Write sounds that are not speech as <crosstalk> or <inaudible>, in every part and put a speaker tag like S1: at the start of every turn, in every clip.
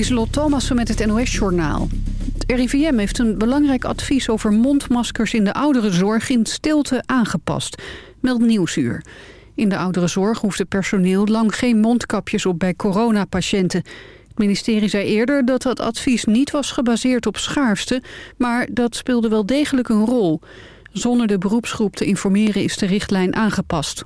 S1: Lieselot Thomassen met het NOS-journaal. Het RIVM heeft een belangrijk advies over mondmaskers in de ouderenzorg in stilte aangepast, meldt Nieuwsuur. In de ouderenzorg hoeft het personeel lang geen mondkapjes op bij coronapatiënten. Het ministerie zei eerder dat dat advies niet was gebaseerd op schaarste, maar dat speelde wel degelijk een rol. Zonder de beroepsgroep te informeren is de richtlijn aangepast.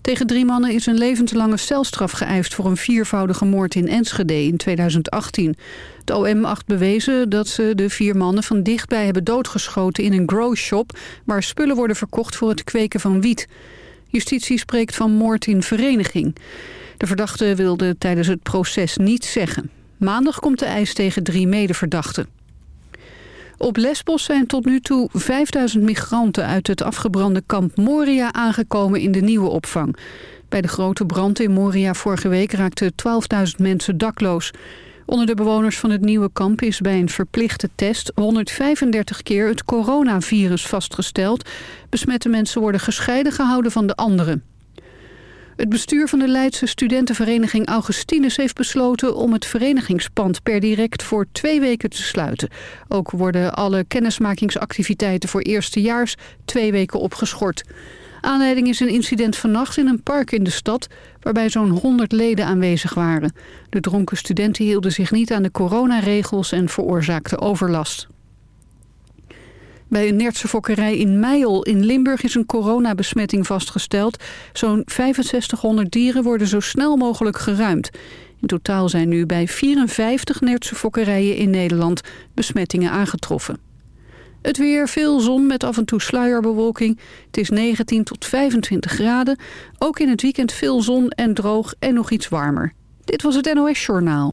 S1: Tegen drie mannen is een levenslange celstraf geëist... voor een viervoudige moord in Enschede in 2018. Het OM acht bewezen dat ze de vier mannen van dichtbij hebben doodgeschoten... in een growshop waar spullen worden verkocht voor het kweken van wiet. Justitie spreekt van moord in vereniging. De verdachte wilde tijdens het proces niets zeggen. Maandag komt de eis tegen drie medeverdachten. Op Lesbos zijn tot nu toe 5000 migranten uit het afgebrande kamp Moria aangekomen in de nieuwe opvang. Bij de grote brand in Moria vorige week raakten 12.000 mensen dakloos. Onder de bewoners van het nieuwe kamp is bij een verplichte test 135 keer het coronavirus vastgesteld. Besmette mensen worden gescheiden gehouden van de anderen. Het bestuur van de Leidse studentenvereniging Augustinus heeft besloten om het verenigingspand per direct voor twee weken te sluiten. Ook worden alle kennismakingsactiviteiten voor eerstejaars twee weken opgeschort. Aanleiding is een incident vannacht in een park in de stad... waarbij zo'n 100 leden aanwezig waren. De dronken studenten hielden zich niet aan de coronaregels en veroorzaakten overlast. Bij een Nertse fokkerij in Meijel in Limburg is een coronabesmetting vastgesteld. Zo'n 6500 dieren worden zo snel mogelijk geruimd. In totaal zijn nu bij 54 Nertse fokkerijen in Nederland besmettingen aangetroffen. Het weer, veel zon met af en toe sluierbewolking. Het is 19 tot 25 graden. Ook in het weekend veel zon en droog en nog iets warmer. Dit was het NOS Journaal.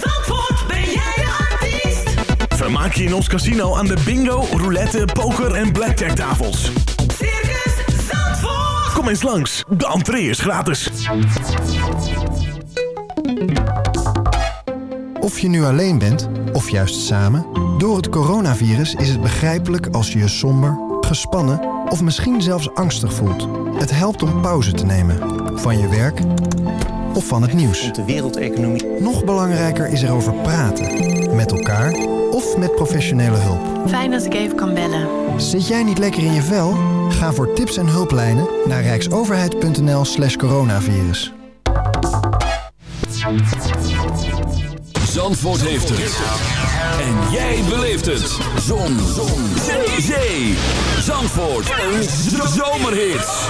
S2: Vermaak je in ons casino aan de bingo, roulette, poker en blackjack tafels.
S3: Circus Zandvoort.
S2: Kom eens langs, de entree is gratis.
S4: Of je nu alleen bent, of juist samen... door het coronavirus is het begrijpelijk als je je somber, gespannen... of misschien zelfs angstig voelt. Het helpt om pauze te nemen. Van je werk of van het nieuws.
S5: de wereldeconomie.
S4: Nog belangrijker is erover praten. Met elkaar of met professionele hulp.
S6: Fijn dat ik even kan bellen.
S4: Zit jij niet lekker in je vel? Ga voor tips en hulplijnen naar rijksoverheid.nl slash coronavirus.
S7: Zandvoort heeft het. En jij beleeft het. Zon. Zon. Zee. Zee. Zandvoort. Een zomerhit.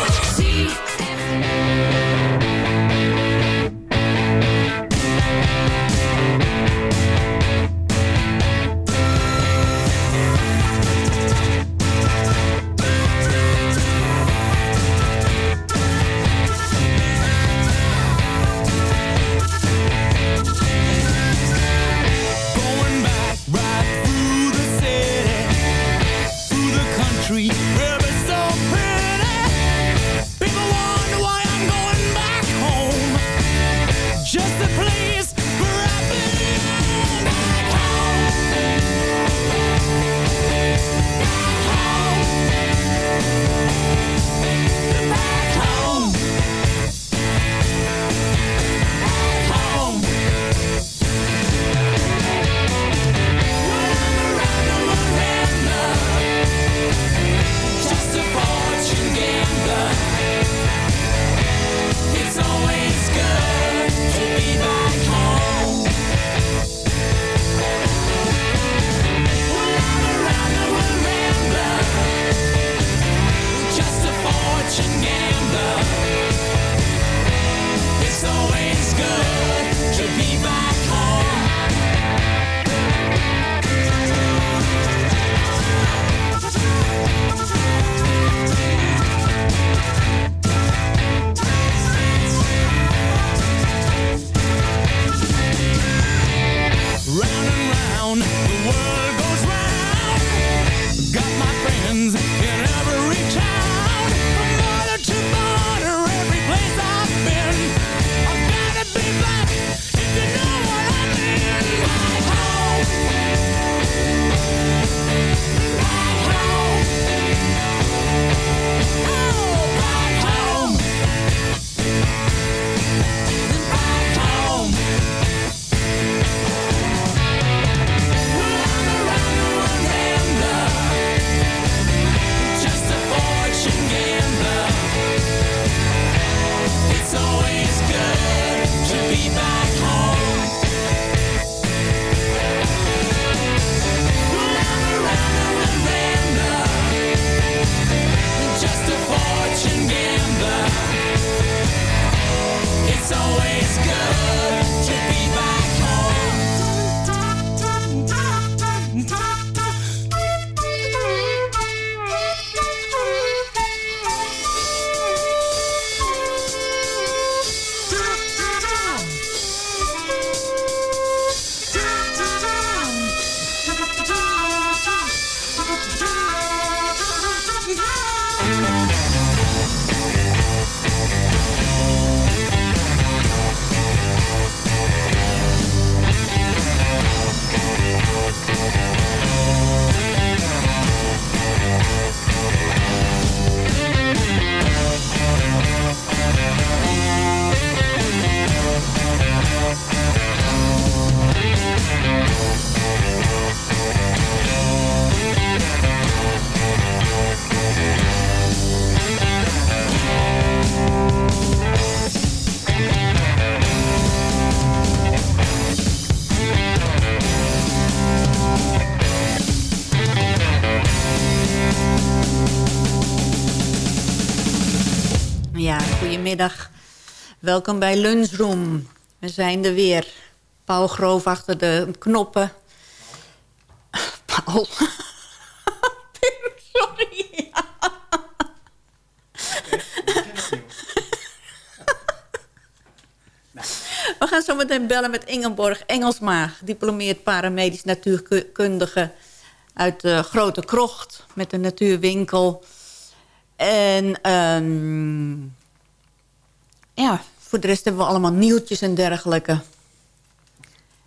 S8: Welkom bij Lunchroom. We zijn er weer. Paul Groof achter de knoppen. Paul. <laughs> Sorry. <laughs> We gaan zo meteen bellen met Ingeborg Engelsma... diplomeerd paramedisch natuurkundige uit de Grote Krocht... met de natuurwinkel. En ehm, ja, voor de rest hebben we allemaal nieuwtjes en dergelijke.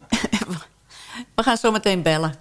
S8: <laughs> we gaan zo meteen bellen.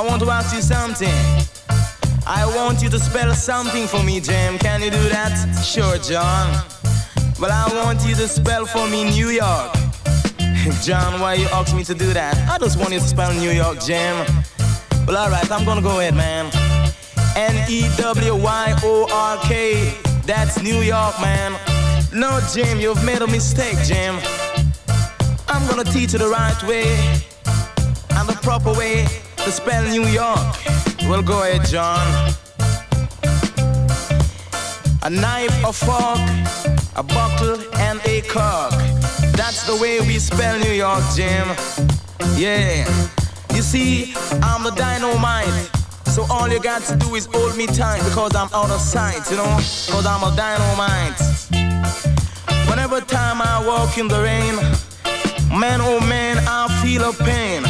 S6: I want to ask you something. I want you to spell something for me, Jim. Can you do that? Sure, John. Well, I want you to spell for me New York. <laughs> John, why you ask me to do that? I just want you to spell New York, Jim. Well, alright, I'm gonna go ahead, man. N E W Y O R K. That's New York, man. No, Jim, you've made a mistake, Jim. I'm gonna teach you the right way and the proper way to spell New York. Well, go ahead, John. A knife, a fork, a bottle, and a cork. That's the way we spell New York, Jim. Yeah. You see, I'm the dynamite. So all you got to do is hold me tight because I'm out of sight, you know? Because I'm a dynamite. Whenever time I walk in the rain, man oh man, I feel a pain.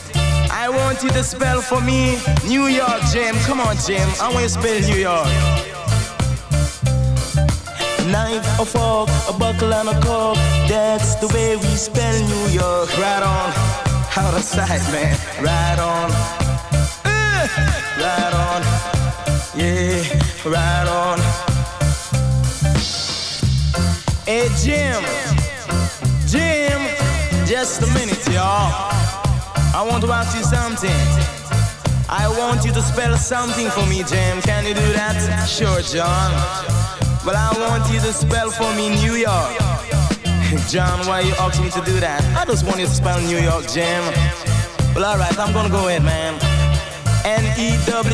S6: I want you to spell for me New York, Jim. Come on, Jim. I want you to spell New York. Knife, a fork, a buckle, and a cork. That's the way we spell New York. Right on. Out of sight, man. Right on. Right on. Yeah, right on. Hey, Jim. Jim. Just a minute, y'all. I want to ask you something. I want you to spell something for me, Jim. Can you do that? Sure, John. Well, I want you to spell for me New York. <laughs> John, why you asking me to do that? I just want you to spell New York, Jim. Well, alright, I'm gonna go ahead, man. N-E-W-Y-O-R-K.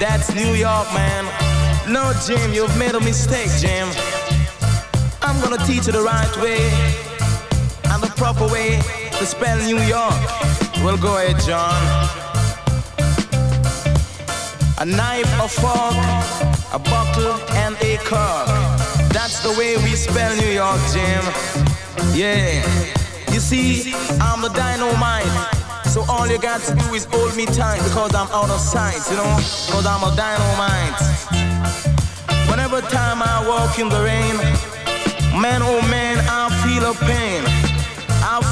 S6: That's New York, man. No, Jim, you've made a mistake, Jim. I'm gonna teach you the right way and the proper way to spell New York. Well, go ahead, John. A knife, a fork, a bottle, and a cork. That's the way we spell New York, Jim. Yeah. You see, I'm the dynamite. So all you got to do is hold me tight because I'm out of sight, you know? Because I'm a dynamite. Whenever time I walk in the rain, man, oh man, I feel a pain.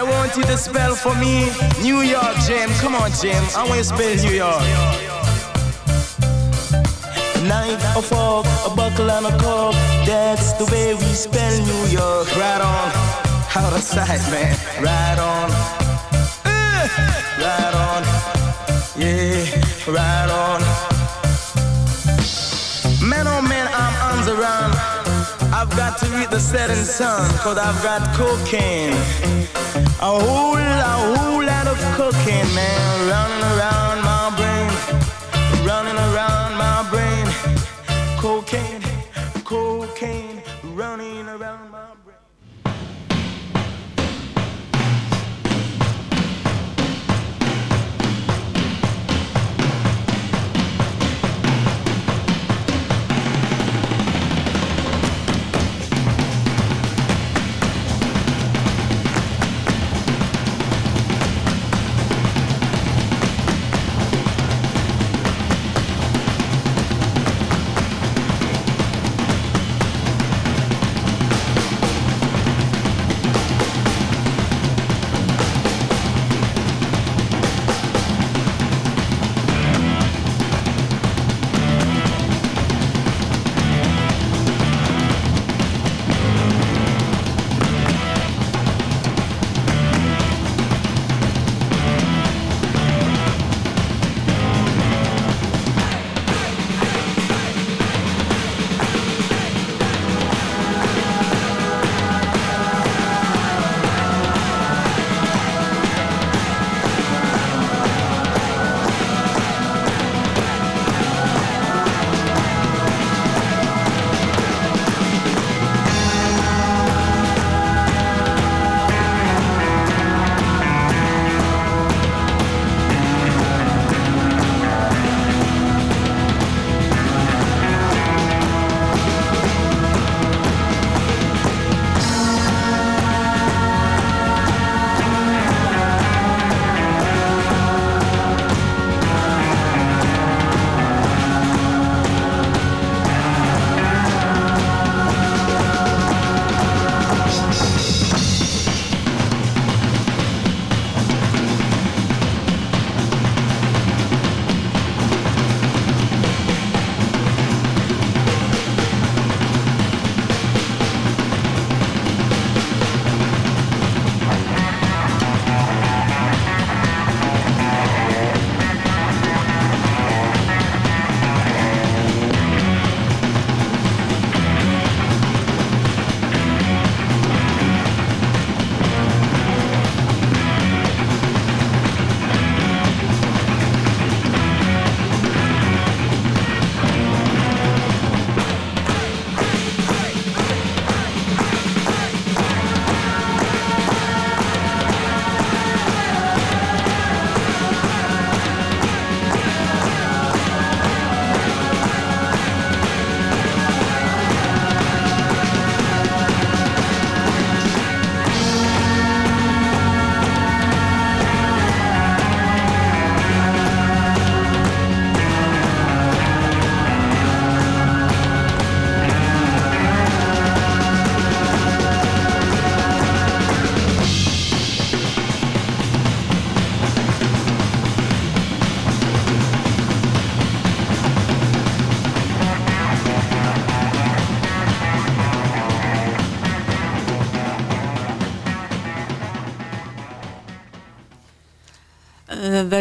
S6: I want you to spell for me New York, Jim. Come on, Jim. I want you to spell New York. Knife, a fork, a buckle, and a cork. That's the way we spell New York. Right on. Out of sight, man. Right on. Right on. Yeah, right on. Man, oh man, I'm on the run. I've got to read the setting sun, cause I've got cocaine. A whole, a whole lot of cocaine, man, running around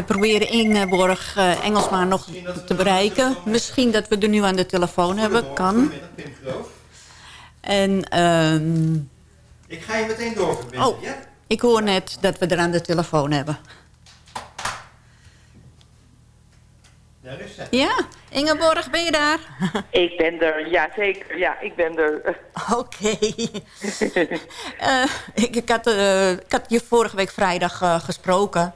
S5: proberen Ingeborg uh, Engelsma nog te bereiken. Misschien dat we er nu aan de telefoon hebben. Kan. En, ehm
S9: Ik ga je meteen doorverbinden,
S5: Oh,
S9: ja?
S5: ik hoor net dat we er aan de telefoon hebben.
S9: Daar is ze.
S5: Ja, Ingeborg, ben je daar? <laughs>
S10: Ik ben er, ja zeker. Ja, ik ben er. <laughs>
S5: Oké. Eh, ik, ik, had, eh, ik had je vorige week vrijdag eh, gesproken.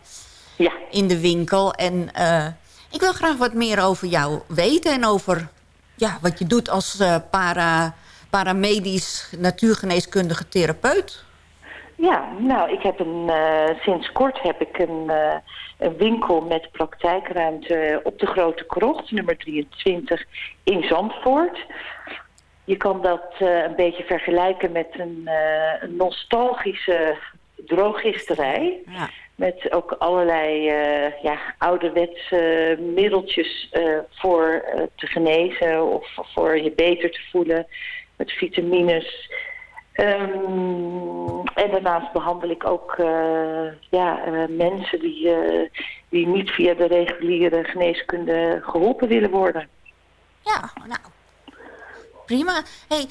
S10: Ja.
S5: In de winkel. En eh, ik wil graag wat meer over jou weten. En over ja, wat je doet als eh, para, paramedisch natuurgeneeskundige therapeut.
S10: Ja, nou, ik heb een, eh, sinds kort heb ik een, een winkel met praktijkruimte op de Grote Krocht, nummer 23 in Zandvoort. Je kan dat een beetje vergelijken met een, een nostalgische drogisterij.
S5: Ja.
S10: Met ook allerlei eh, ja, ouderwetse middeltjes eh, voor eh, te genezen of voor je beter te voelen. Met vitamines. Ehm, en daarnaast behandel ik ook ja, mensen die, die niet via de reguliere geneeskunde geholpen willen worden.
S5: Ja, nou. Prima. hey,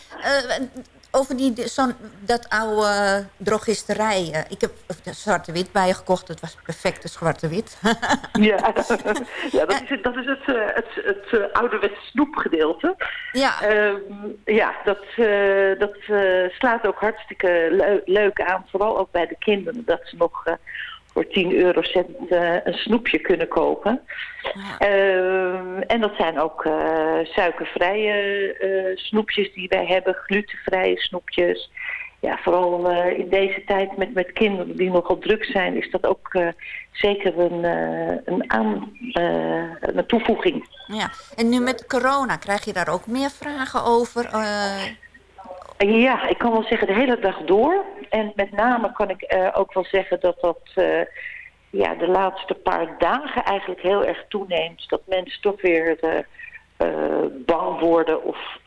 S5: over die, zo'n dat oude eh, drogisterij. eh, ik heb de zwarte-wit bij je gekocht. Het was perfecte zwarte-wit. <laughs>
S10: Ja, ja dat is het, dat is het, eh, het, het eh, ouderwetse snoepgedeelte.
S5: ja,
S10: Ehm, ja, dat, eh, dat eh, slaat ook hartstikke leu- leuk aan. Vooral ook bij de kinderen. Dat ze nog eh, voor 10 eurocent eh, een snoepje kunnen kopen. Ehm, en dat zijn ook eh, suikervrije eh, snoepjes die wij hebben. Glutenvrije snoepjes. Ja, vooral in deze tijd met, met kinderen die nogal druk zijn... is dat ook zeker een, een, aan, een toevoeging.
S5: ja. En nu met corona, krijg je daar ook meer vragen over?
S10: Ja, ik kan wel zeggen de hele dag door. En met name kan ik eh, ook wel zeggen dat dat eh, ja, de laatste paar dagen eigenlijk heel erg toeneemt. Dat mensen toch weer eh, bang worden of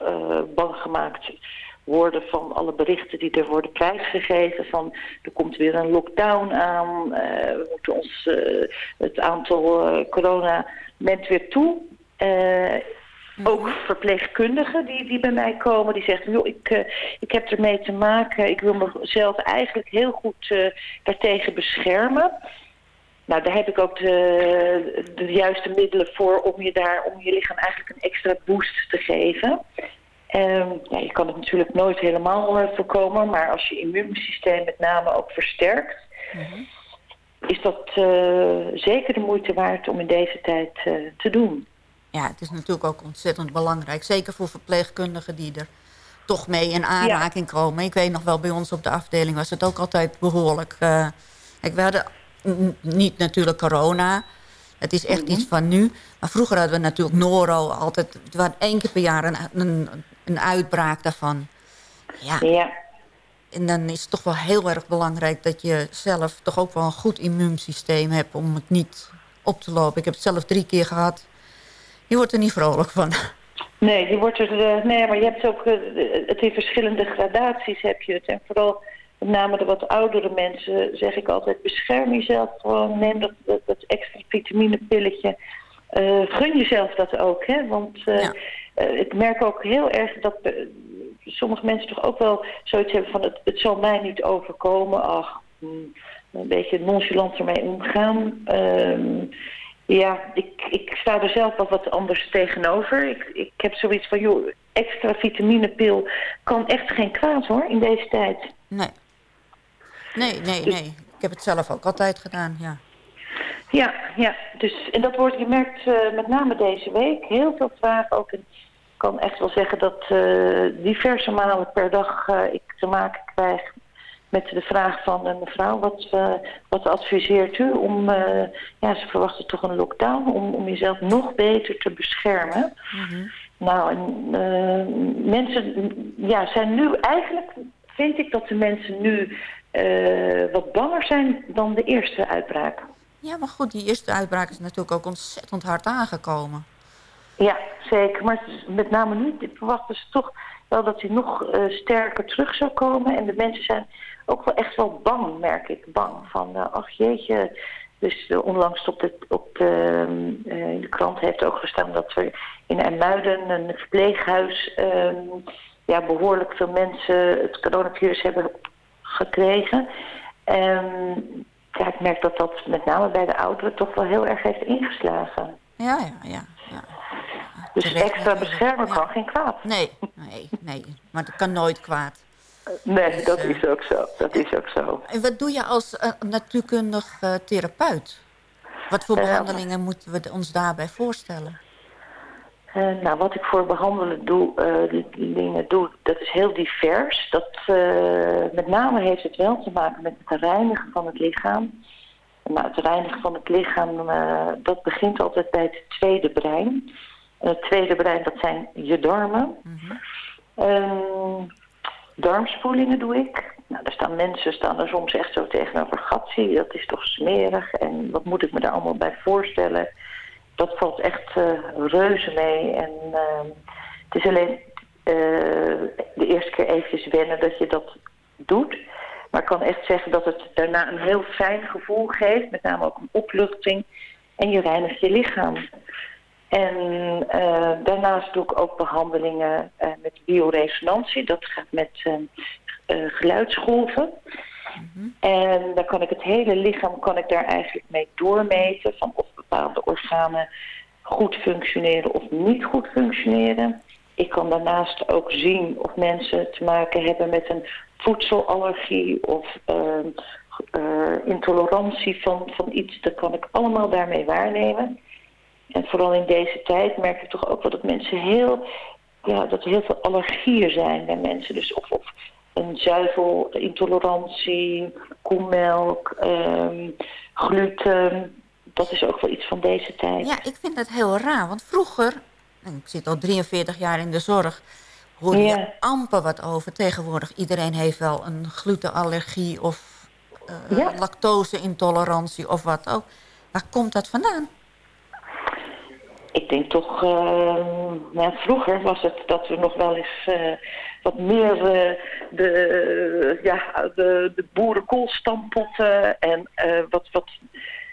S10: bang gemaakt worden van alle berichten die er worden prijsgegeven. Van er komt weer een lockdown aan. we moeten ons het aantal corona neemt weer toe. Eh, ook verpleegkundigen die, die bij mij komen, die zeggen, joh, ik, eh, ik heb ermee te maken. Ik wil mezelf eigenlijk heel goed eh, daartegen beschermen. Nou, daar heb ik ook de, de juiste middelen voor om je daar, om je lichaam eigenlijk een extra boost te geven. Ehm, ja, je kan het natuurlijk nooit helemaal eh, voorkomen, maar als je immuunsysteem met name ook versterkt, is dat zeker de moeite waard om in deze tijd te doen.
S5: Ja, het is natuurlijk ook ontzettend belangrijk. Zeker voor verpleegkundigen die er toch mee in aanraking komen. Ik weet nog wel, bij ons op de afdeling was het ook altijd behoorlijk. eh kijk, we hadden niet natuurlijk corona. Het is echt iets van nu. Maar vroeger hadden we natuurlijk Noro altijd... Het was één keer per jaar een, een, een uitbraak daarvan. Ja.
S10: Ja.
S5: En dan is het toch wel heel erg belangrijk dat je zelf toch ook wel een goed immuunsysteem hebt om het niet op te lopen. Ik heb het zelf drie keer gehad. Je wordt er niet vrolijk van.
S10: Nee, je wordt er, eh, nee, maar je hebt ook, eh, het in verschillende gradaties heb je het. En vooral met name de wat oudere mensen zeg ik altijd, bescherm jezelf gewoon. Neem dat, dat, dat extra vitaminepilletje. Eh, gun jezelf dat ook, hè. Want ik merk ook heel erg dat sommige mensen toch ook wel zoiets hebben van... het, het zal mij niet overkomen, ach, hmm, een beetje nonchalant ermee omgaan. Ja, ik, ik sta er zelf wel wat anders tegenover. Ik, ik heb zoiets van, joh, extra vitaminepil kan echt geen kwaad hoor, in deze tijd.
S5: Nee. Nee, nee, nee. Ik heb het zelf ook altijd gedaan, ja.
S10: Ja, ja. Dus, en dat wordt, je merkt eh, met name deze week heel veel vragen ook. En ik kan echt wel zeggen dat eh, diverse malen per dag eh, ik te maken krijg met de vraag van uh, mevrouw, wat, uh, wat adviseert u om, uh, ja, ze verwachten toch een lockdown, om, om jezelf nog beter te beschermen. Mm -hmm. Nou, en, mensen ja, zijn nu eigenlijk, vind ik dat de mensen nu wat banger zijn dan de eerste uitbraak.
S5: Ja, maar goed, die eerste uitbraak is natuurlijk ook ontzettend hard aangekomen.
S10: Ja, zeker. Maar met name nu verwachten ze toch wel dat hij nog uh, sterker terug zou komen. En de mensen zijn ook wel echt wel bang, merk ik. Bang van, uh, ach jeetje, Dus uh, onlangs op de, op de, uh, in de krant heeft ook gestaan dat er in IJmuiden een verpleeghuis ehm, ja, behoorlijk veel mensen het coronavirus hebben gekregen. En ja, ik merk dat dat met name bij de ouderen toch wel heel erg heeft ingeslagen.
S5: Ja, ja, ja. ja.
S10: Dus
S5: Terecht
S10: extra beschermen
S5: Ja.
S10: kan geen kwaad.
S5: Nee, nee, nee. Maar dat kan nooit kwaad.
S10: Nee, dat is ook zo. Dat is ook zo.
S5: En wat doe je als eh, natuurkundig eh, therapeut? Wat voor
S10: Eh,
S5: behandelingen moeten we ons daarbij voorstellen?
S10: Eh, nou, wat ik voor behandelen doe, dingen doe, dat is heel divers. Dat, met name heeft het wel te maken met het reinigen van het lichaam. Nou, het reinigen van het lichaam, dat begint altijd bij het tweede brein. En het tweede brein, dat zijn je darmen. Ehm, darmspoelingen doe ik. Nou, staan mensen staan er soms echt zo tegenover. Gatsie, dat is toch smerig. En wat moet ik me daar allemaal bij voorstellen? Dat valt echt eh, reuze mee. En ehm, het is alleen eh, de eerste keer eventjes wennen dat je dat doet. Maar ik kan echt zeggen dat het daarna een heel fijn gevoel geeft. Met name ook een opluchting. En je reinigt je lichaam. En eh, daarnaast doe ik ook behandelingen eh, met bioresonantie. Dat gaat met eh, geluidsgolven. En dan kan ik het hele lichaam kan ik daar eigenlijk mee doormeten. Van of bepaalde organen goed functioneren of niet goed functioneren. Ik kan daarnaast ook zien of mensen te maken hebben met een voedselallergie of ehm, eh, intolerantie van, van iets. Dat kan ik allemaal daarmee waarnemen. En vooral in deze tijd merk ik toch ook wel dat mensen heel, ja, dat er heel veel allergieën zijn bij mensen. Dus of, of een zuivelintolerantie, koemelk, ehm, gluten. Dat is ook wel iets van deze tijd.
S5: Ja, ik vind dat heel raar. Want vroeger, ik zit al 43 jaar in de zorg... hoorde
S10: Ja.
S5: je amper wat over. Tegenwoordig, iedereen heeft wel een glutenallergie... of
S10: Ja.
S5: lactose-intolerantie of wat ook. Waar komt dat vandaan?
S10: Ik denk toch, eh, nou, vroeger was het dat we nog wel eens eh, wat meer eh, de, ja, de, de en wat, wat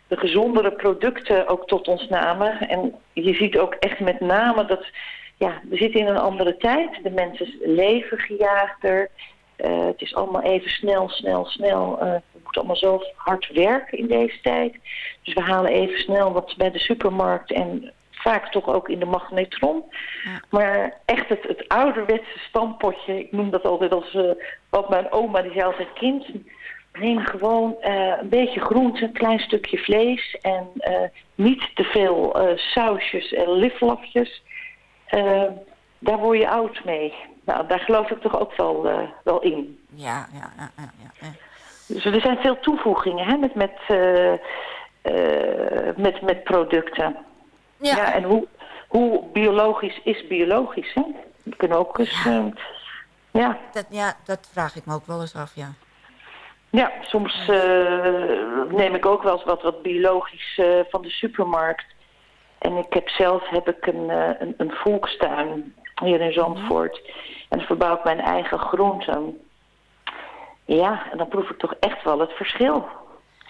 S10: de gezondere producten ook tot ons namen. En je ziet ook echt met name dat, ja, we zitten in een andere tijd. De mensen leven gejaagder. Het is allemaal even snel, snel, snel. We moeten allemaal zo hard werken in deze tijd. Dus we halen even snel wat bij de supermarkt en vaak toch ook in de magnetron. Maar echt het, het ouderwetse stampotje, ik noem dat altijd als eh, wat mijn oma, die zei altijd kind, neem gewoon eh, een beetje groente, een klein stukje vlees en eh, niet te veel sausjes en liflafjes. Daar word je oud mee. Nou, daar geloof ik toch ook wel, wel in.
S5: Ja, ja, ja, ja. ja.
S10: Dus er zijn veel toevoegingen hè, met, met, met, met producten.
S5: Ja.
S10: Ja, en hoe, hoe biologisch is biologisch? Hè? We kunnen ook eens... eh, ja,
S5: Dat, ja, dat vraag ik me ook wel eens af, ja.
S10: ja, soms eh, neem ik ook wel eens wat, wat biologisch eh, van de supermarkt. En ik heb zelf heb ik een, een, een volkstuin hier in Zandvoort. En dan verbouw ik mijn eigen groenten. Ja, en dan proef ik toch echt wel het verschil.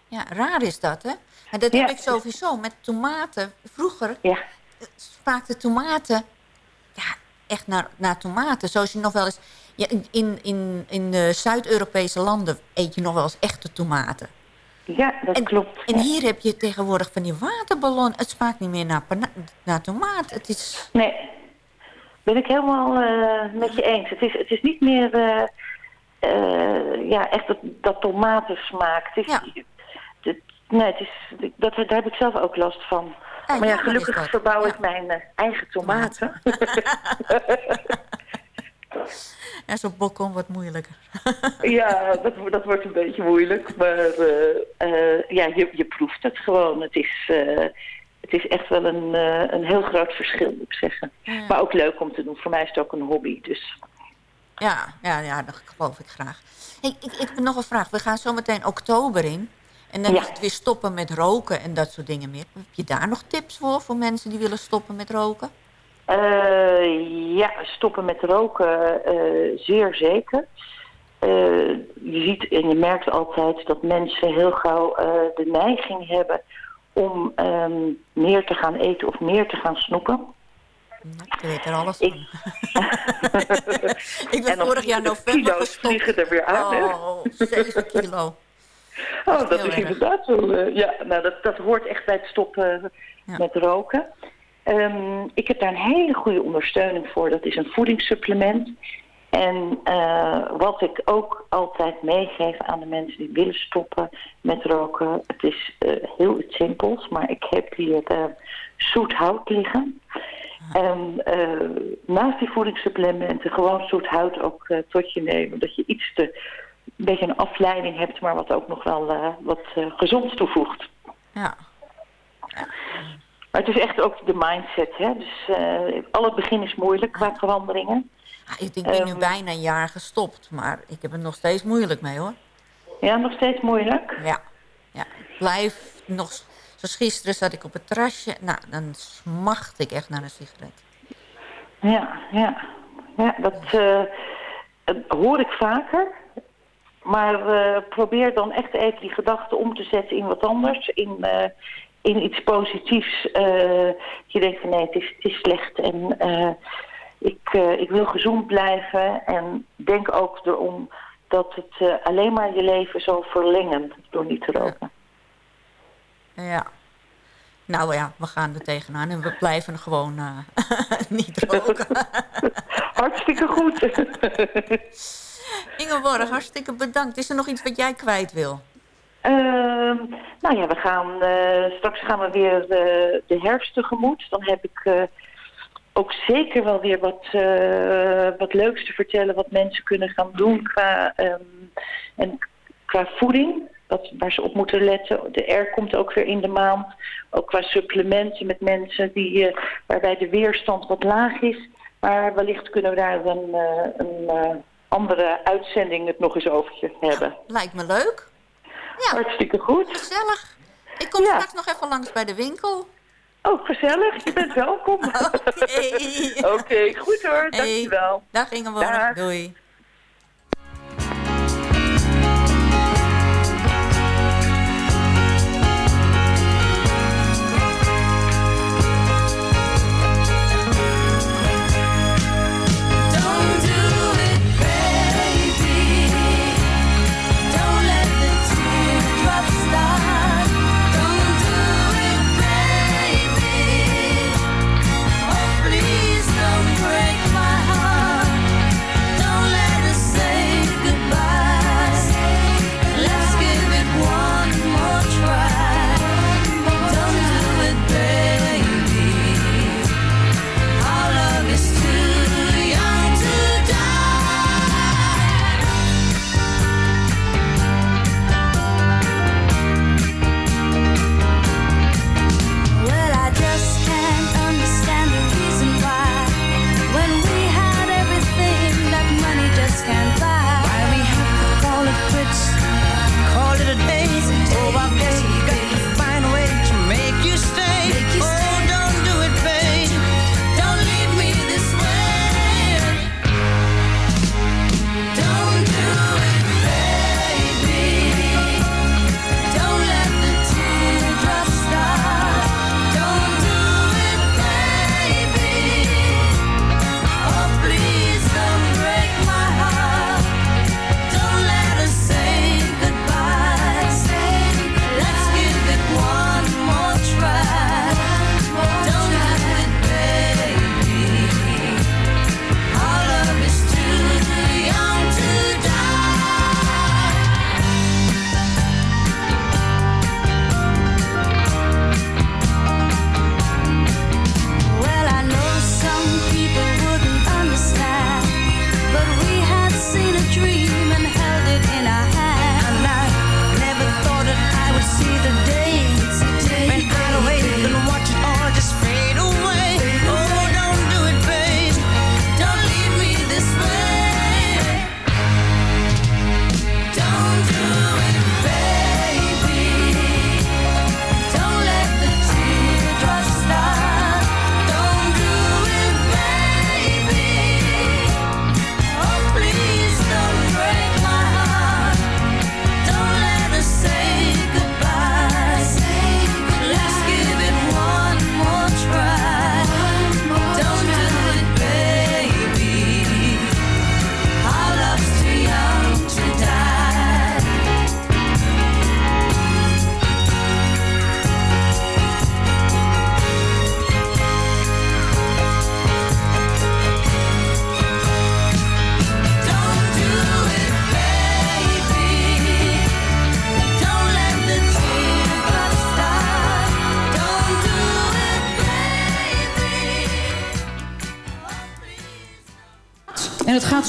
S5: Ja, raar is dat, hè? En dat heb ik sowieso met tomaten. Vroeger
S10: Ja,
S5: smaakten tomaten ja, echt naar, naar tomaten. Zoals je nog wel eens... Ja, in in, in, in de Zuid-Europese landen eet je nog wel eens echte tomaten.
S10: ja dat
S5: En,
S10: klopt.
S5: en
S10: Ja.
S5: hier heb je tegenwoordig van die waterballon. Het smaakt niet meer naar, naar tomaat. Het is...
S10: Nee, ben ik helemaal eh, met je eens. Het is, het is niet meer eh, eh, ja, echt dat, dat tomatensmaak. Het is,
S5: Ja.
S10: het- nee, het is, dat, daar heb ik zelf ook last van.
S5: Ja,
S10: maar ja, gelukkig verbouw ik mijn eh, eigen tomaten. <laughs>
S5: En zo'n balkon wordt moeilijker. <laughs>
S10: ja, dat, dat wordt een beetje moeilijk. Maar eh, eh, ja, je, je proeft het gewoon. Het is, het is echt wel een, een heel groot verschil, moet ik zeggen.
S5: Ja.
S10: Maar ook leuk om te doen. Voor mij is het ook een hobby. Dus
S5: Ja, ja, ja, dat geloof ik graag. Hey, ik, ik heb nog een vraag. We gaan zo meteen oktober in. En dan
S10: Ja.
S5: is het weer stoppen met roken en dat soort dingen meer. Heb je daar nog tips voor, voor mensen die willen stoppen met roken?
S10: Eh, ja, stoppen met roken, eh, zeer zeker. eh, je ziet en je merkt altijd dat mensen heel gauw de neiging hebben om ehm, meer te gaan eten of meer te gaan snoepen.
S5: Ik weet er alles van. <laughs> Ik ben vorig jaar november
S10: kilo's
S5: gestopt.
S10: vliegen er weer hè?
S5: Oh, 7 kilo.
S10: Oh, dat is inderdaad wel... eh, ja, nou, dat, dat hoort echt bij het stoppen
S5: Ja.
S10: met roken. Ehm, ik heb daar een hele goede ondersteuning voor. Dat is een voedingssupplement. En eh, wat ik ook altijd meegeef aan de mensen die willen stoppen met roken... het is eh, heel iets simpels, maar ik heb hier eh, zoet hout liggen. En eh, naast die voedingssupplementen gewoon zoet hout ook eh, tot je nemen. Dat je iets te, een beetje een afleiding hebt, maar wat ook nog wel eh, wat eh, gezonds toevoegt.
S5: Ja.
S10: Maar het is echt ook de mindset. Hè? Dus eh al het begin is moeilijk qua veranderingen.
S5: Ah, Ik ik ben nu
S10: Ehm.
S5: bijna een jaar gestopt, maar ik heb er nog steeds moeilijk mee hoor.
S10: Ja, nog steeds moeilijk.
S5: Ja, ja. ik blijf nog... Zoals gisteren zat ik op het terrasje. Nou, dan smacht ik echt naar een sigaret.
S10: Ja, ja. ja dat hoor ik vaker. Maar eh, probeer dan echt even die gedachten om te zetten in wat anders. In, eh, in iets positiefs. eh, je denkt van nee, het is, het is slecht. En ik, ik wil gezond blijven. En denk ook erom dat het alleen maar je leven zal verlengen door niet te roken.
S5: Ja. Nou ja, we gaan er tegenaan en we blijven gewoon <laughs> niet roken. <laughs>
S10: Hartstikke goed. <laughs>
S5: Ingeborg, hartstikke bedankt. Is er nog iets wat jij kwijt wil?
S10: Ehm, nou ja, we gaan, eh, straks gaan we weer eh, de herfst tegemoet. Dan heb ik eh, ook zeker wel weer wat, wat leuks te vertellen... wat mensen kunnen gaan doen qua, ehm, en qua voeding. Wat, waar ze op moeten letten. De R komt ook weer in de maand. Ook qua supplementen met mensen die, waarbij de weerstand wat laag is. Maar wellicht kunnen we daar een, een andere uitzending het nog eens over hebben.
S5: Lijkt me leuk. Ja,
S10: Hartstikke goed.
S5: gezellig. Ik kom
S10: Ja.
S5: straks nog even langs bij de winkel.
S10: Oh, gezellig. Je bent welkom. <laughs>
S5: Oké.
S10: Oké, goed hoor.
S5: Hey.
S10: Dankjewel.
S5: Dag Ingeborg.
S10: Dag.
S5: Doei.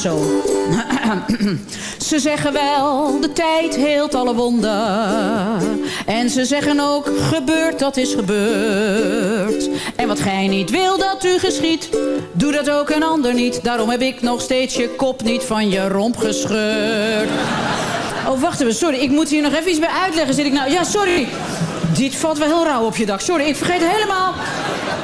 S5: <clears throat>
S11: ze zeggen wel, de tijd heelt alle wonden. En ze zeggen ook, gebeurd, dat is gebeurd. En wat gij niet wil dat u geschiet, doe dat ook een ander niet. Daarom heb ik nog steeds je kop niet van je romp gescheurd. Oh, wacht even, sorry, ik moet hier nog even iets bij uitleggen. Zit ik nou... Ja, sorry. Dit valt wel heel rauw op je dak. Sorry, ik vergeet helemaal...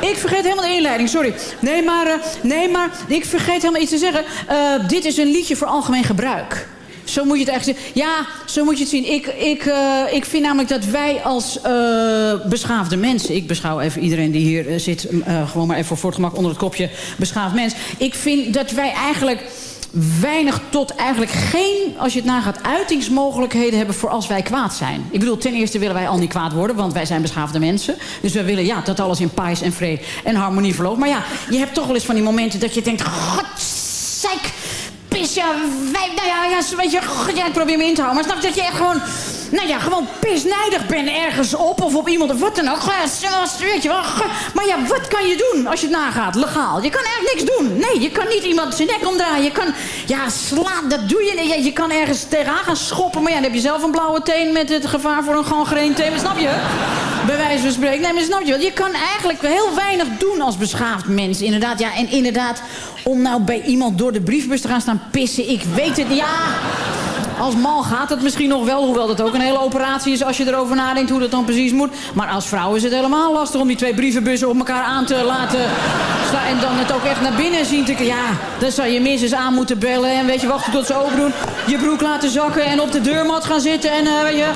S11: Ik vergeet helemaal de inleiding, sorry. Nee, maar, eh, nee, maar ik vergeet helemaal iets te zeggen. Eh, dit is een liedje voor algemeen gebruik. Zo moet je het eigenlijk zien. Ja, zo moet je het zien. Ik, ik, eh, ik vind namelijk dat wij als beschaafde mensen... ik beschouw even iedereen die hier zit... gewoon maar even voor het gemak onder het kopje beschaafd mens. Ik vind dat wij eigenlijk weinig tot eigenlijk geen, als je het nagaat, uitingsmogelijkheden hebben voor als wij kwaad zijn. Ik bedoel, ten eerste willen wij al niet kwaad worden, want wij zijn beschaafde mensen. Dus we willen ja, dat alles in pais en vrede en harmonie verloopt. Maar ja, je hebt toch wel eens van die momenten dat je denkt, godzeik, pis, wij, nou ja, ja, weet je, god, ja, ik probeer me in te houden. Maar snap je dat je echt gewoon, nou ja, gewoon pisnijdig bent ergens op of op iemand of wat dan ook. Weet je wel. Maar ja, wat kan je doen als je het nagaat, legaal? Je kan eigenlijk niks doen. Nee, je kan niet iemand zijn nek omdraaien. Je kan, ja, slaan, dat doe je niet. Je, kan ergens tegenaan gaan schoppen. Maar ja, dan heb je zelf een blauwe teen met het gevaar voor een gangreen teen. Snap je? Bij wijze van spreken. Nee, maar snap je wel? Je kan eigenlijk heel weinig doen als beschaafd mens. Inderdaad, ja, en inderdaad, om nou bij iemand door de briefbus te gaan staan pissen. Ik weet het, ja... Als man gaat het misschien nog wel, hoewel dat ook een hele operatie is als je erover nadenkt hoe dat dan precies moet. Maar als vrouw is het helemaal lastig om die twee brievenbussen op elkaar aan te laten staan. En dan het ook echt naar binnen zien te... Ja, dan zou je minstens aan moeten bellen en weet je, wachten tot ze open doen. Je broek laten zakken en op de deurmat gaan zitten en eh, weet je...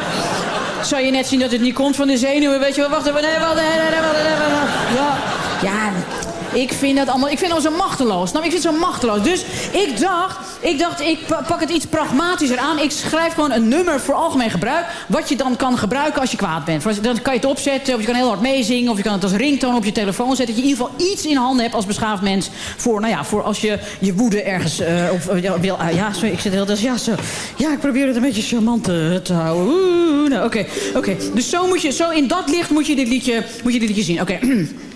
S11: Zou je net zien dat het niet komt van de zenuwen, weet je wel. Wacht even, nee, wacht, nee, nee, nee, nee, ja, ik vind dat allemaal, ik vind zo machteloos. Nou, ik vind het zo machteloos. Dus ik dacht, ik dacht, ik pa- pak het iets pragmatischer aan. Ik schrijf gewoon een nummer voor algemeen gebruik. Wat je dan kan gebruiken als je kwaad bent. Dan kan je het opzetten, of je kan heel hard meezingen. Of je kan het als ringtoon op je telefoon zetten. Dat je in ieder geval iets in handen hebt als beschaafd mens. Voor, nou ja, voor als je je woede ergens eh, of, eh, wil... ah, ja, sorry, ik zit heel... Dus ja, zo, ja, ik probeer het een beetje charmant eh, te houden. Nou, oké, oké. Dus zo moet je, zo in dat licht moet je dit liedje, moet je dit liedje zien. Oké. <clears throat>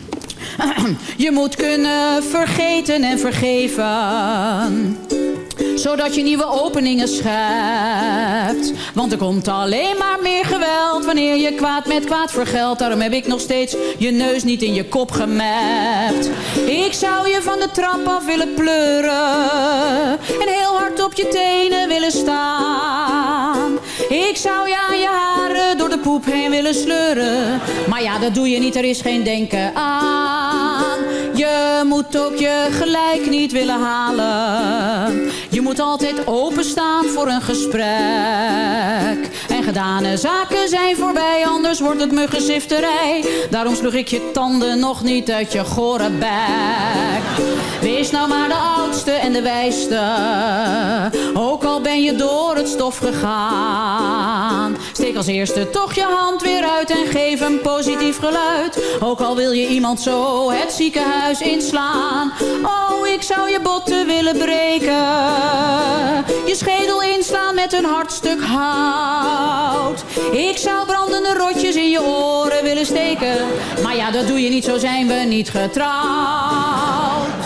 S11: <clears throat> Je moet kunnen vergeten en vergeven zodat je nieuwe openingen schept. Want er komt alleen maar meer geweld wanneer je kwaad met kwaad vergeldt. Daarom heb ik nog steeds je neus niet in je kop gemapt. Ik zou je van de trap af willen pleuren en heel hard op je tenen willen staan. Ik zou je aan je haren door de poep heen willen sleuren. Maar ja, dat doe je niet, er is geen denken aan. Je moet ook je gelijk niet willen halen. Je moet altijd openstaan voor een gesprek. Gedane zaken zijn voorbij, anders wordt het muggenzifterij. Daarom sloeg ik je tanden nog niet uit je gore bek. Wees nou maar de oudste en de wijste. Ook al ben je door het stof gegaan. Steek als eerste toch je hand weer uit en geef een positief geluid. Ook al wil je iemand zo het ziekenhuis inslaan. Oh, ik zou je botten willen breken. Je schedel inslaan met een hard stuk Ik zou brandende rotjes in je oren willen steken. Maar ja, dat doe je niet, zo zijn we niet getrouwd.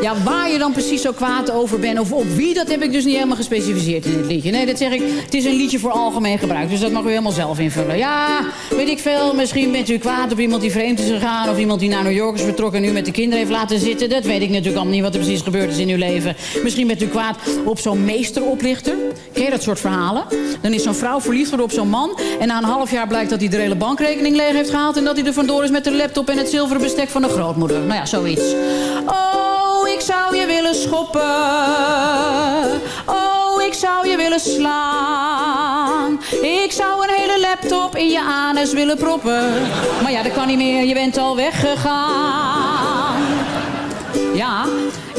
S11: Ja, waar je dan precies zo kwaad over bent of op wie, dat heb ik dus niet helemaal gespecificeerd in het liedje. Nee, dat zeg ik, het is een liedje voor algemeen gebruik, dus dat mag u helemaal zelf invullen. Ja, weet ik veel, misschien bent u kwaad op iemand die vreemd is gegaan of iemand die naar New York is vertrokken en u met de kinderen heeft laten zitten. Dat weet ik natuurlijk allemaal niet wat er precies gebeurd is in uw leven. Misschien bent u kwaad op zo'n meesteroplichter. Ken je dat soort verhalen? Dan is zo'n vrouw verliefd geworden op zo'n man en na een half jaar blijkt dat hij de hele bankrekening leeg heeft gehaald en dat hij er vandoor is met de laptop en het zilveren bestek van de grootmoeder. Nou ja, zoiets. Oh, ik zou je willen schoppen. Oh, ik zou je willen slaan. Ik zou een hele laptop in je anus willen proppen. Maar ja, dat kan niet meer, je bent al weggegaan. Ja,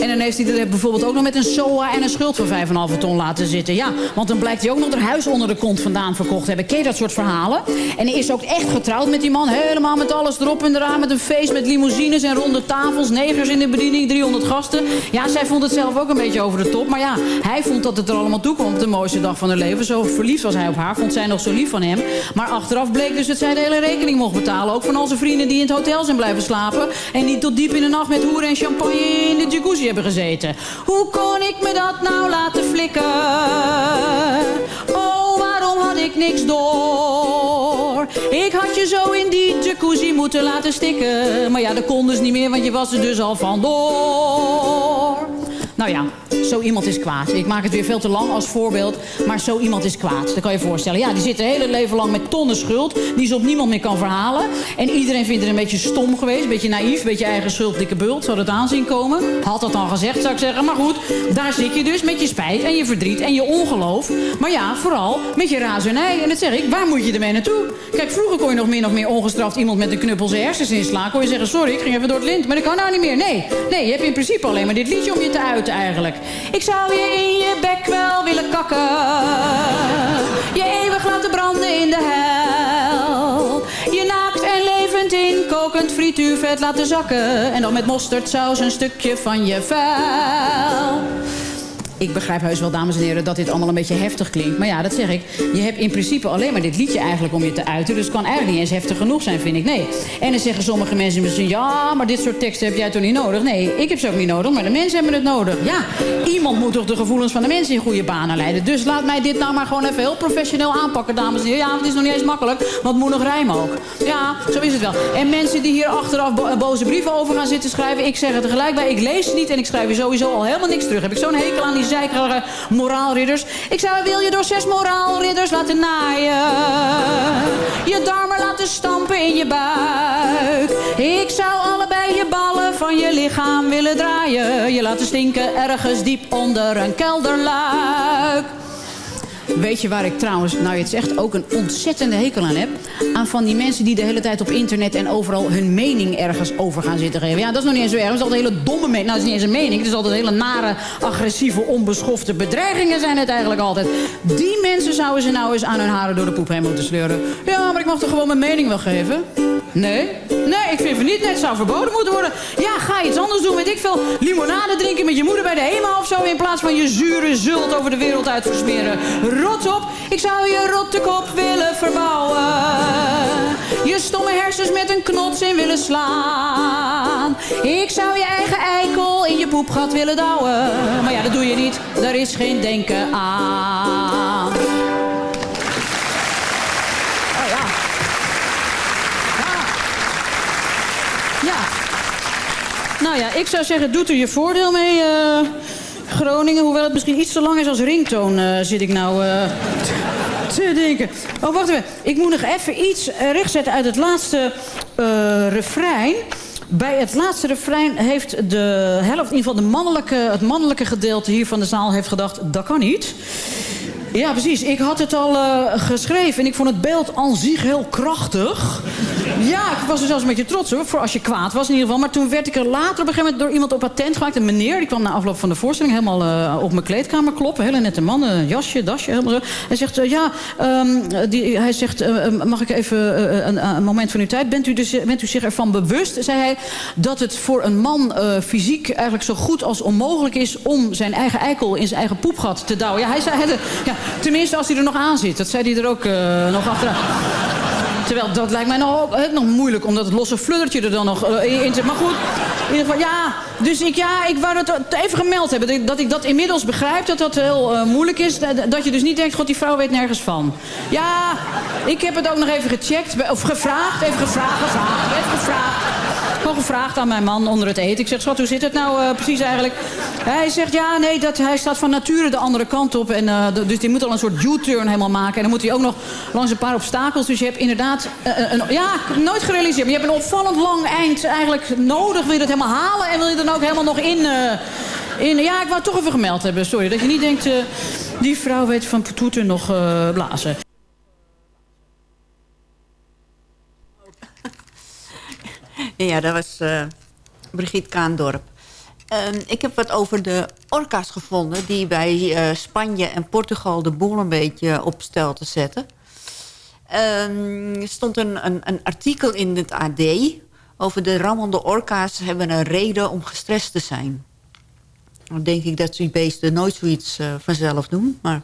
S11: en dan heeft hij er bijvoorbeeld ook nog met een SOA en een schuld van 5,5 ton laten zitten. Ja, want dan blijkt hij ook nog haar huis onder de kont vandaan verkocht hebben. Ken dat soort verhalen? En hij is ook echt getrouwd met die man. Helemaal met alles erop en eraan. Met een feest met limousines en ronde tafels. Negers in de bediening, 300 gasten. Ja, zij vond het zelf ook een beetje over de top. Maar ja, hij vond dat het er allemaal toe kwam de mooiste dag van haar leven. Zo verliefd was hij op haar. Vond zij nog zo lief van hem. Maar achteraf bleek dus dat zij de hele rekening mocht betalen. Ook van al zijn vrienden die in het hotel zijn blijven slapen. En die tot diep in de nacht met hoeren en champagne in de jacuzzi gezeten. Hoe kon ik me dat nou laten flikken? Oh, waarom had ik niks door? Ik had je zo in die jacuzzi moeten laten stikken. Maar ja, dat kon dus niet meer, want je was er dus al vandoor. Nou ja, zo iemand is kwaad. Ik maak het weer veel te lang als voorbeeld. Maar zo iemand is kwaad. Dat kan je voorstellen. Ja, die zit een hele leven lang met tonnen schuld. Die ze op niemand meer kan verhalen. En iedereen vindt het een beetje stom geweest. Een beetje naïef. Een beetje eigen schuld, dikke bult. Zou dat aanzien komen? Had dat dan gezegd, zou ik zeggen. Maar goed, daar zit je dus met je spijt en je verdriet en je ongeloof. Maar ja, vooral met je razernij. En dat zeg ik, waar moet je ermee naartoe? Kijk, vroeger kon je nog min of meer ongestraft iemand met een knuppel zijn hersens inslaan. Kon je zeggen, sorry, ik ging even door het lint. Maar dat kan nou niet meer. Nee, nee, je hebt in principe alleen maar dit liedje om je te uiten eigenlijk. Ik zou je in je bek wel willen kakken. Je eeuwig laten branden in de hel. Je naakt en levend in kokend frituurvet laten zakken. En dan met mosterdsaus een stukje van je vuil. Ik begrijp heus wel, dames en heren, dat dit allemaal een beetje heftig klinkt. Maar ja, dat zeg ik. Je hebt in principe alleen maar dit liedje eigenlijk om je te uiten. Dus het kan eigenlijk niet eens heftig genoeg zijn, vind ik. Nee. En dan zeggen sommige mensen misschien... ja, maar dit soort teksten heb jij toch niet nodig? Nee, ik heb ze ook niet nodig, maar de mensen hebben het nodig. Ja, iemand moet toch de gevoelens van de mensen in goede banen leiden. Dus laat mij dit nou maar gewoon even heel professioneel aanpakken, dames en heren. Ja, het is nog niet eens makkelijk, want het moet nog rijmen ook. Ja, zo is het wel. En mensen die hier achteraf bo- boze brieven over gaan zitten schrijven... ik zeg er tegelijk bij, ik lees het niet en ik schrijf je sowieso al helemaal niks terug. Heb ik zo'n hekel aan die zeikerige moraalridders. Ik zou wil je door zes moraalridders laten naaien. Je darmen laten stampen in je buik. Ik zou allebei je ballen van je lichaam willen draaien. Je laten stinken ergens diep onder een kelderluik. Weet je waar ik trouwens, nou je het zegt, ook een ontzettende hekel aan heb? Aan van die mensen die de hele tijd op internet en overal hun mening ergens over gaan zitten geven. Ja, dat is nog niet eens zo erg. Dat is altijd een hele domme mening. Nou, dat is niet eens een mening. Het is altijd hele nare, agressieve, onbeschofte bedreigingen zijn het eigenlijk altijd. Die mensen zouden ze nou eens aan hun haren door de poep heen moeten sleuren. Ja, maar ik mag toch gewoon mijn mening wel geven? Nee? Nee, ik vind van niet. Net zou verboden moeten worden. Ja, ga iets anders doen. Weet ik veel. Limonade drinken met je moeder bij de HEMA of zo. In plaats van je zure zult over de wereld uit versmeren. Rot op. Ik zou je rotte kop willen verbouwen. Je stomme hersens met een knots in willen slaan. Ik zou je eigen eikel in je poepgat willen douwen. Maar ja, dat doe je niet. Daar is geen denken aan. Nou ja, ik zou zeggen, doet er je voordeel mee, eh, Groningen. Hoewel het misschien iets te lang is als ringtoon, eh, zit ik nou eh, te denken. Oh, wacht even. Ik moet nog even iets rechtzetten uit het laatste refrein. Bij het laatste refrein heeft de helft, in ieder geval de mannelijke, het mannelijke gedeelte hier van de zaal heeft gedacht, dat kan niet. Ja, precies. Ik had het al eh, geschreven en ik vond het beeld aan zich heel krachtig. Ja, ik was er zelfs een beetje trots hoor, voor als je kwaad was in ieder geval. Maar toen werd ik er later op een gegeven moment door iemand op patent gemaakt. Een meneer, die kwam na afloop van de voorstelling helemaal eh, op mijn kleedkamer kloppen. Hele nette man, een jasje, dasje, helemaal zo. Hij zegt, eh, ja, ehm, die, hij zegt, mag ik even een, een moment van uw tijd? Bent u, dus, bent u zich ervan bewust, zei hij, dat het voor een man fysiek eigenlijk zo goed als onmogelijk is om zijn eigen eikel in zijn eigen poepgat te douwen? Ja, hij zei, hij- ja, tenminste als hij er nog aan zit. Dat zei hij er ook eh, nog achteraan. Terwijl dat lijkt mij nog, ook, nog moeilijk, omdat het losse fluddertje er dan nog eh, in zit. Maar goed, in ieder geval, ja. Dus ik, ja, ik wou dat even gemeld hebben. Dat ik, dat inmiddels begrijp, dat dat heel eh, moeilijk is. Dat, je dus niet denkt, god, die vrouw weet nergens van. Ja, ik heb het ook nog even gecheckt. Of gevraagd, even gevraagd, gevraagd, even gevraagd. Gevraagd aan mijn man onder het eten. Ik zeg, schat, hoe zit het nou eh, precies eigenlijk? Hij zegt, ja, nee, dat, hij staat van nature de andere kant op. En, eh, dus die moet al een soort U-turn helemaal maken. En dan moet hij ook nog langs een paar obstakels. Dus je hebt inderdaad, eh, een, ja, het nooit gerealiseerd. Maar je hebt een opvallend lang eind eigenlijk nodig. Wil je dat helemaal halen en wil je dan ook helemaal nog in... in ja, ik wou het toch even gemeld hebben, sorry. Dat je niet denkt, die vrouw weet van toeter nog blazen.
S5: Ja, dat was eh Brigitte Kaandorp. Ehm, ik heb wat over de orka's gevonden... die bij eh, Spanje en Portugal de boel een beetje op stel te zetten. Ehm, er stond een, een, een artikel in het AD... over de rammelde orka's hebben een reden om gestrest te zijn. Dan denk ik dat die beesten nooit zoiets eh, vanzelf doen. Maar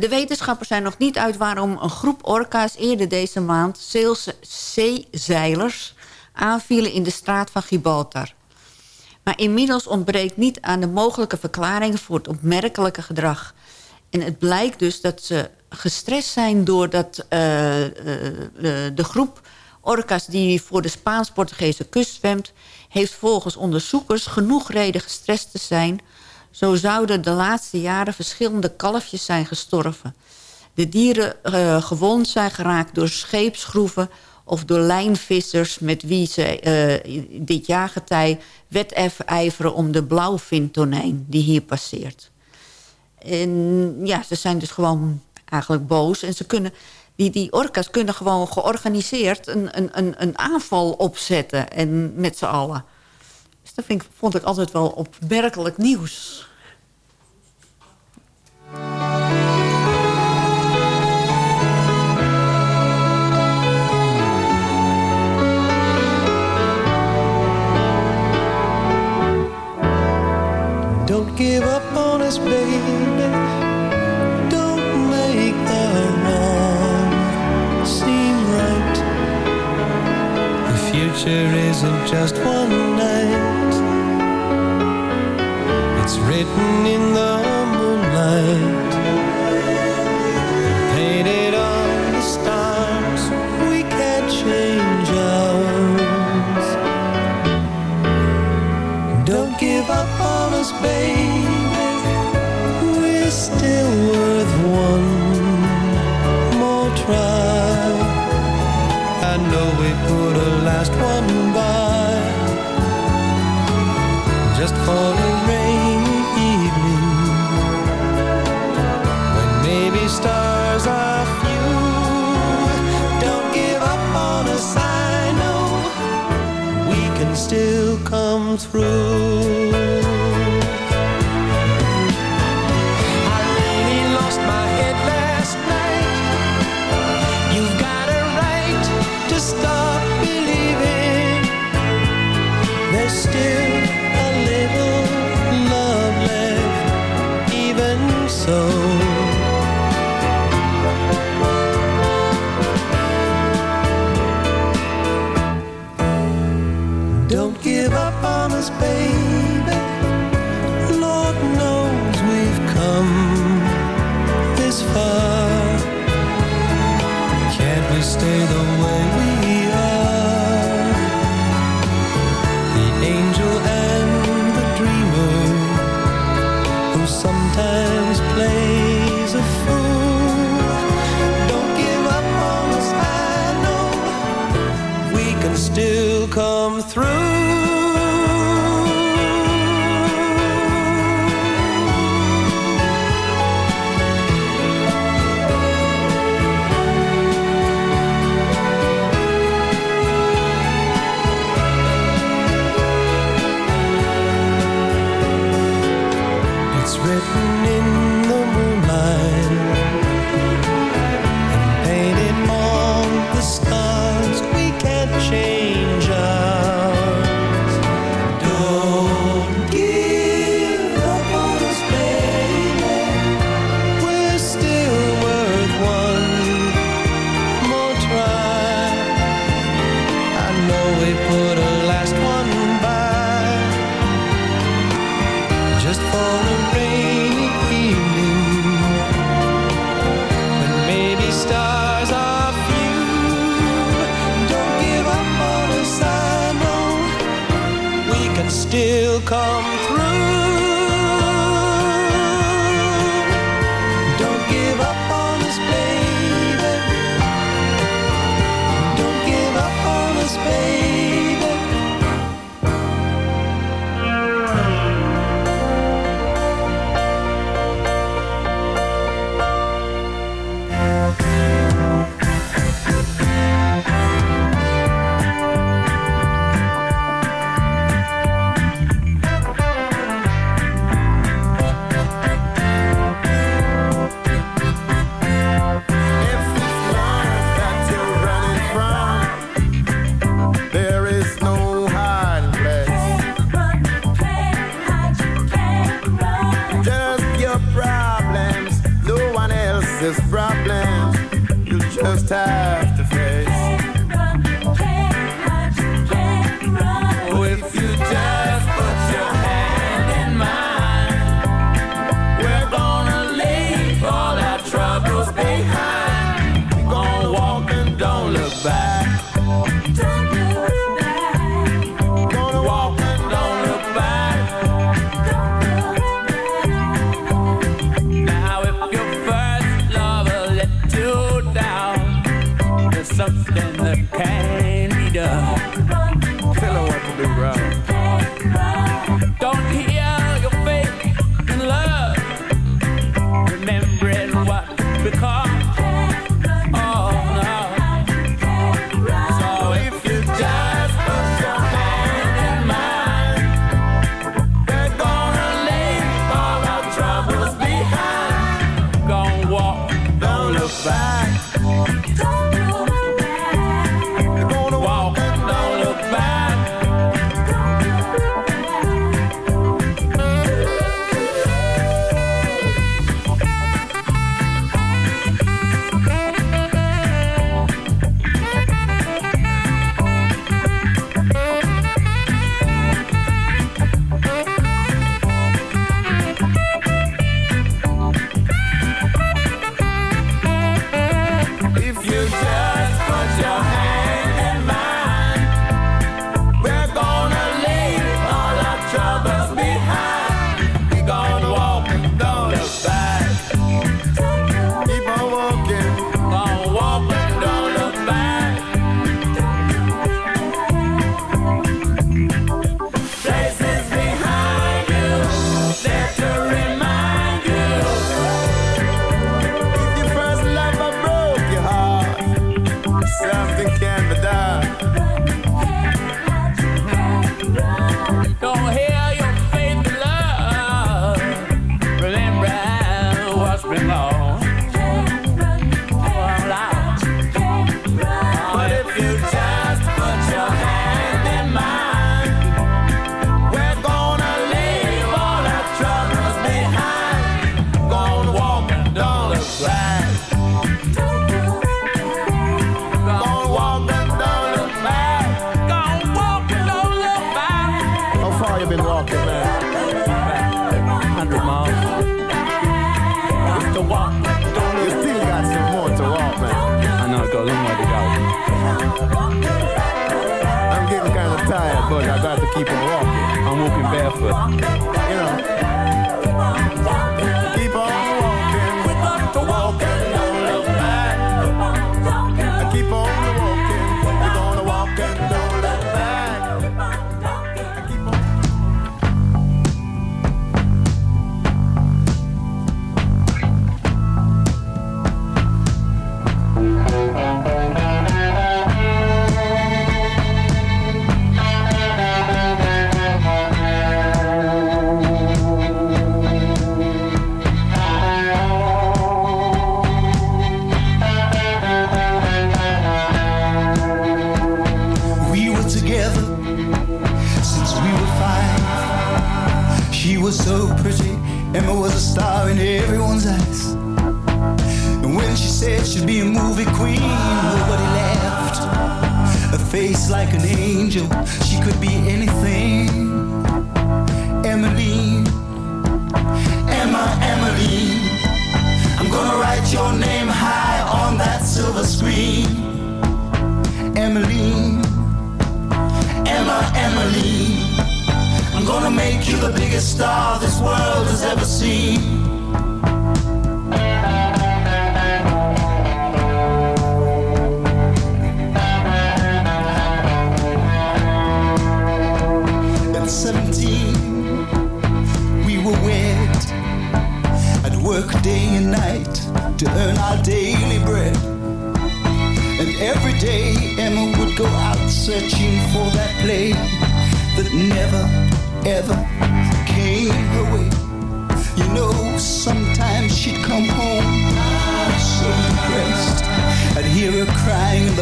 S5: de wetenschappers zijn nog niet uit waarom een groep orka's eerder deze maand zeezeilers aanvielen in de straat van Gibraltar. Maar inmiddels ontbreekt niet aan de mogelijke verklaringen voor het opmerkelijke gedrag. En het blijkt dus dat ze gestrest zijn doordat uh, uh, de groep orka's die voor de Spaans-Portugese kust zwemt... heeft volgens onderzoekers genoeg reden gestrest te zijn. Zo zouden de laatste jaren verschillende kalfjes zijn gestorven. De dieren uh, gewond zijn geraakt door scheepsgroeven of door lijnvissers... met wie ze uh, dit jaargetij wedijveren om de blauwvintonijn die hier passeert. En ja, ze zijn dus gewoon eigenlijk boos. En ze kunnen, die, die orka's kunnen gewoon georganiseerd een, een, een, een aanval opzetten. En met z'n allen. Dus dat vond ik altijd wel opmerkelijk nieuws.
S12: Don't give up on us, baby. Don't make the wrong seem right. The future isn't just one night. It's written in the moonlight. Through.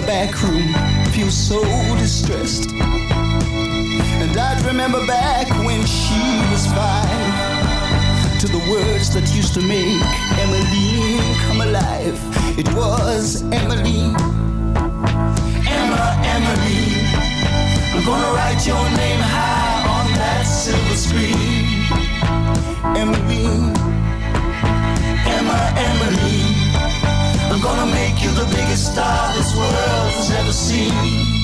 S12: the
S6: back
S13: room, feel so distressed. And I'd remember back when she was five, to the words that used to make Emmeline come alive. It was Emily, Emma, Emily. I'm gonna write your name high on that silver screen, Emily, Emma, Emily gonna make you the biggest star this world has ever seen.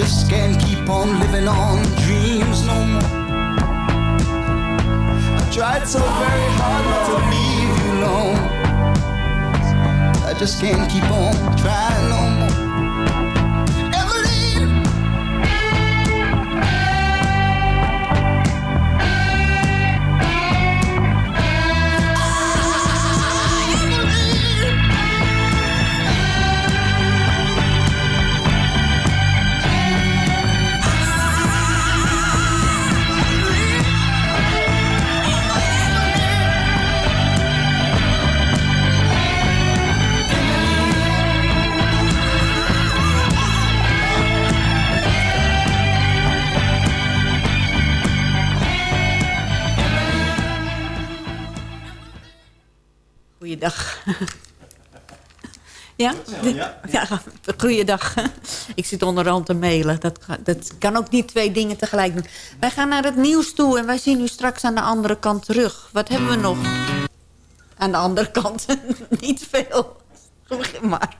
S13: Just can't keep on living on dreams no more. I tried so very hard not to leave you alone. I just can't keep on trying no more.
S5: Goeiedag. Ja?
S9: Ja.
S5: ja, goeiedag. Ik zit onderhand te mailen. Dat, dat kan ook niet twee dingen tegelijk doen. Wij gaan naar het nieuws toe en wij zien u straks aan de andere kant terug. Wat hebben we nog? Aan de andere kant <laughs> niet veel. Begin maar.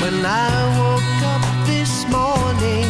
S14: When I woke up this morning,